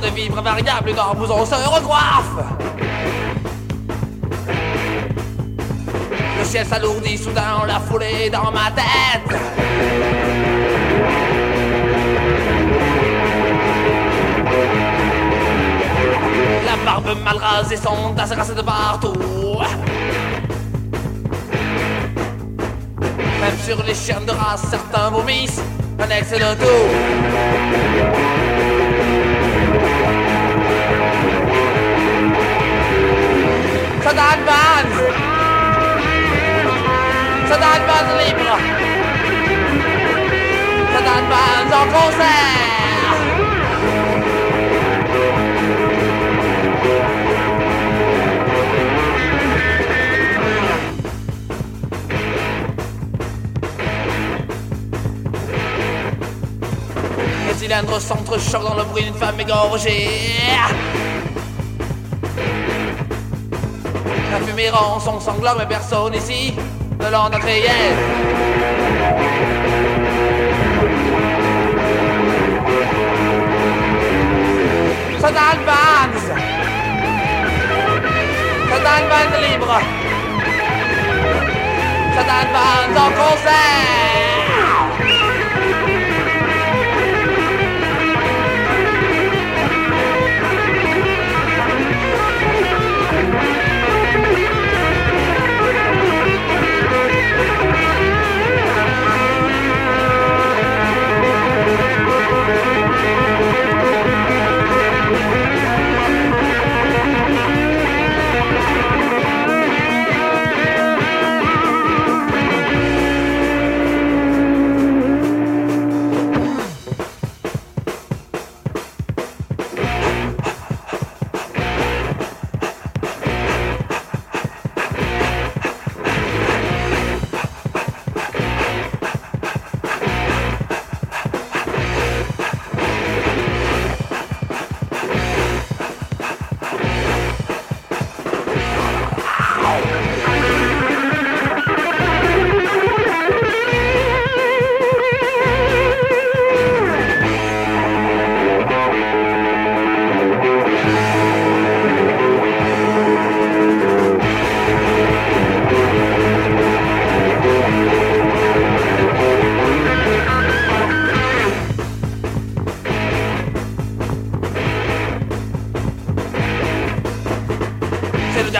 de vivre variable, arbouson se recoiffe. Le ciel s'alourdit soudain, la foulée dans ma tête. La barbe mal rasée sont assez de partout. Même sur les chiens de race, certains vomissent un excès de tout. Satan Vans libre Satan Vans en concert Les cylindres s'entrechoquent dans le bruit d'une femme égorgée. La fumée rend son sanglant, mais personne ici ne l'en a créé. Satan Vans Satan Vans libre. Satan Vans en concert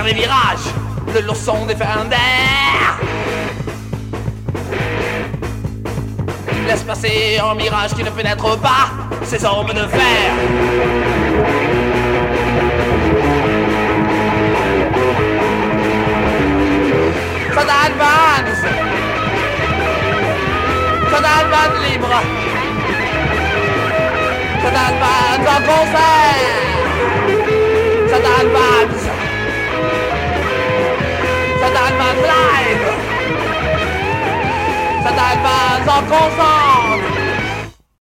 C'est le dernier virage, le leçon des Fender. Laisse passer un mirage qui ne pénètre pas ces hommes de fer. Satan Vans Satan Vans libre. Satan Vans en concert. Satan Vans Satan Vans live Satan Vans en concert